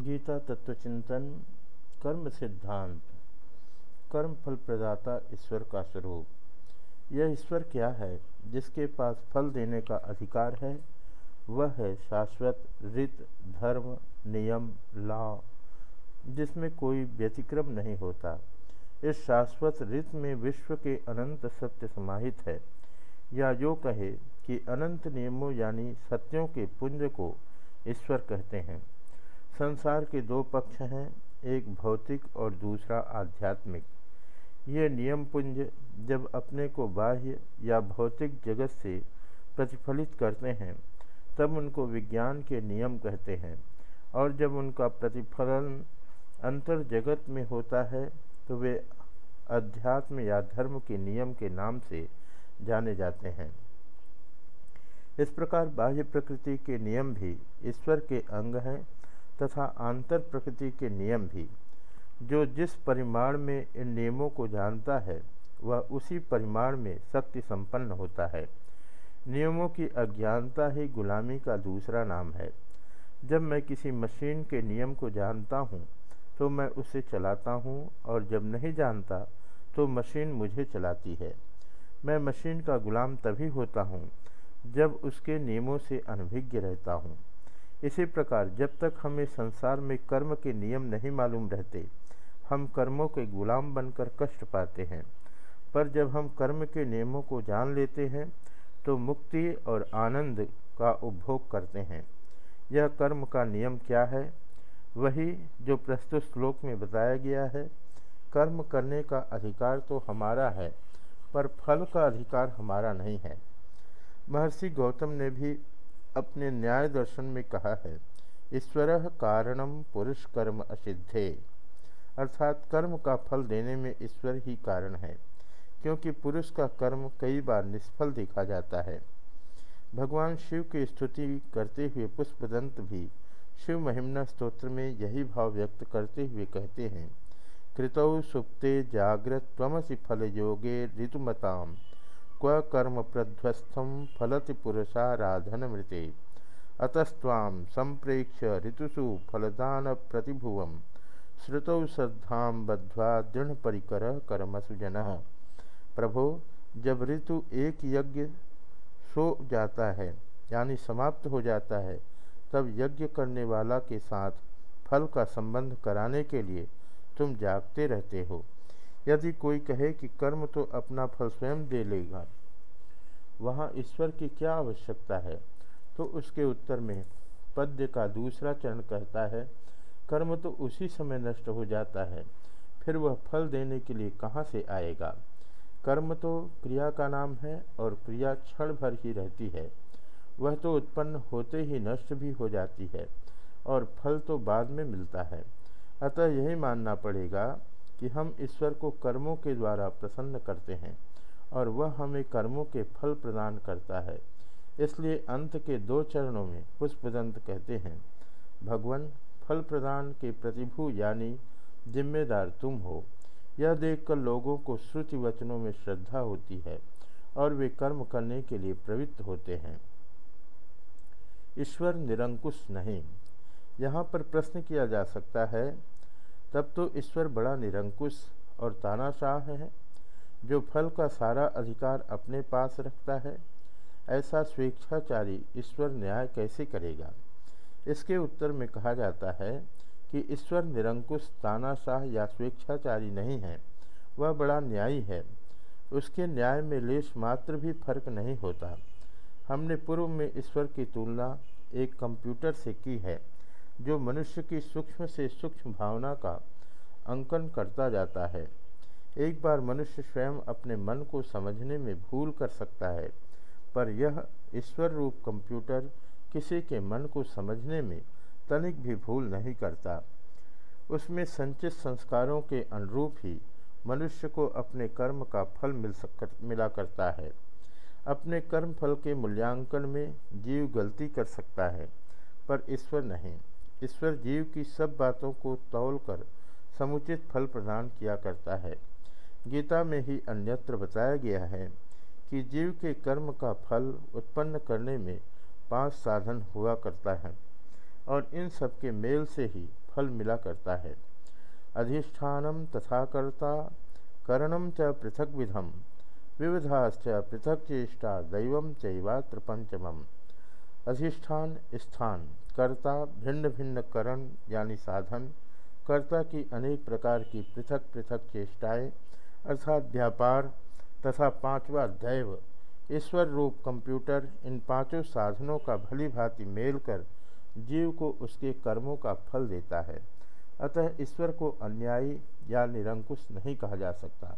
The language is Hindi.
गीता तत्वचिंतन, कर्म सिद्धांत, कर्म फल प्रदाता ईश्वर का स्वरूप। यह ईश्वर क्या है, जिसके पास फल देने का अधिकार है? वह है शाश्वत, रित, धर्म, नियम लॉ जिसमें कोई व्यतिक्रम नहीं होता। इस शाश्वत रित में विश्व के अनंत सत्य समाहित है। या जो कहे कि अनंत नियमों यानी सत्यों के पुंज को ईश्वर कहते हैं। संसार के दो पक्ष हैं, एक भौतिक और दूसरा आध्यात्मिक। ये नियम पुंज जब अपने को बाह्य या भौतिक जगत से प्रतिफलित करते हैं, तब उनको विज्ञान के नियम कहते हैं। और जब उनका प्रतिफलन अंतर जगत में होता है तो वे अध्यात्म या धर्म के नियम के नाम से जाने जाते हैं। इस प्रकार बाह्य प्रकृति के नियम भी ईश्वर के अंग हैं तथा आंतर प्रकृति के नियम भी। जो जिस परिमाण में इन नियमों को जानता है, वह उसी परिमाण में शक्ति संपन्न होता है। नियमों की अज्ञानता ही गुलामी का दूसरा नाम है। जब मैं किसी मशीन के नियम को जानता हूँ तो मैं उसे चलाता हूँ, और जब नहीं जानता तो मशीन मुझे चलाती है। मैं मशीन का गुलाम तभी होता हूँ, जब उसके नियमों से अनभिज्ञ रहता हूँ। इसी प्रकार जब तक हमें संसार में कर्म के नियम नहीं मालूम रहते, हम कर्मों के गुलाम बनकर कष्ट पाते हैं। पर जब हम कर्म के नियमों को जान लेते हैं तो मुक्ति और आनंद का उपभोग करते हैं। यह कर्म का नियम क्या है? वही जो प्रस्तुत श्लोक में बताया गया है, कर्म करने का अधिकार तो हमारा है, पर फल का अधिकार हमारा नहीं है। महर्षि गौतम ने भी अपने न्याय दर्शन में कहा है, ईश्वर कारणम पुरुष कर्म असिद्धे। अर्थात कर्म का फल देने में ईश्वर ही कारण है, क्योंकि पुरुष का कर्म कई बार निष्फल देखा जाता है। भगवान शिव की स्तुति करते हुए पुष्पदंत भी शिव महिमना स्तोत्र में यही भाव व्यक्त करते हुए कहते हैं, कृतौ सुप्ते जागृत तमसी फल योगे ऋतुमताम। क्व कर्म प्रध्वस्थम फलति पुरुषाराधन मृते। अतस्वाम संप्रेक्ष ऋतुषु फलदान प्रतिभुव श्रुतौ श्रद्धा बद्ध्वा दृढ़ परिकर कर्मसु जन। प्रभो, जब ऋतु एक यज्ञ सो जाता है, यानी समाप्त हो जाता है, तब यज्ञ करने वाला के साथ फल का संबंध कराने के लिए तुम जागते रहते हो। यदि कोई कहे कि कर्म तो अपना फल स्वयं दे लेगा, वहाँ ईश्वर की क्या आवश्यकता है? तो उसके उत्तर में पद्य का दूसरा चरण कहता है, कर्म तो उसी समय नष्ट हो जाता है, फिर वह फल देने के लिए कहाँ से आएगा? कर्म तो क्रिया का नाम है और क्रिया क्षण भर ही रहती है। वह तो उत्पन्न होते ही नष्ट भी हो जाती है और फल तो बाद में मिलता है। अतः यही मानना पड़ेगा कि हम ईश्वर को कर्मों के द्वारा प्रसन्न करते हैं और वह हमें कर्मों के फल प्रदान करता है। इसलिए अंत के दो चरणों में पुष्पदंत कहते हैं, भगवान, फल प्रदान के प्रतिभू यानी जिम्मेदार तुम हो। यह देखकर लोगों को श्रुति वचनों में श्रद्धा होती है और वे कर्म करने के लिए प्रवृत्त होते हैं। ईश्वर निरंकुश नहीं। यहाँ पर प्रश्न किया जा सकता है तब तो ईश्वर बड़ा निरंकुश और तानाशाह है, जो फल का सारा अधिकार अपने पास रखता है। ऐसा स्वेच्छाचारी ईश्वर न्याय कैसे करेगा? इसके उत्तर में कहा जाता है कि ईश्वर निरंकुश, तानाशाह या स्वेच्छाचारी नहीं है, वह बड़ा न्यायी है। उसके न्याय में लेश मात्र भी फ़र्क नहीं होता। हमने पूर्व में ईश्वर की तुलना एक कंप्यूटर से की है। जो मनुष्य की सूक्ष्म से सूक्ष्म भावना का अंकन करता जाता है। एक बार मनुष्य स्वयं अपने मन को समझने में भूल कर सकता है, पर यह ईश्वर रूप कंप्यूटर किसी के मन को समझने में तनिक भी भूल नहीं करता। उसमें संचित संस्कारों के अनुरूप ही मनुष्य को अपने कर्म का फल मिल सक मिला करता है। अपने कर्म फल के मूल्यांकन में जीव गलती कर सकता है, पर ईश्वर नहीं। ईश्वर जीव की सब बातों को तौल कर समुचित फल प्रदान किया करता है। गीता में ही अन्यत्र बताया गया है कि जीव के कर्म का फल उत्पन्न करने में पाँच साधन हुआ करता है और इन सब के मेल से ही फल मिला करता है। अधिष्ठानम तथा कर्ता करणम च पृथक विधम, विविधाश्च पृथक चेष्टा दैव चैवात्र पंचम अधिष्ठान स्थान। कर्ता, भिन्न भिन्न करण यानी साधन, कर्ता की अनेक प्रकार की पृथक पृथक चेष्टाएँ, अर्थात व्यापार तथा पांचवा दैव, ईश्वर रूप कंप्यूटर, इन पाँचों साधनों का भली भांति मेल कर जीव को उसके कर्मों का फल देता है। अतः ईश्वर को अन्यायी या निरंकुश नहीं कहा जा सकता।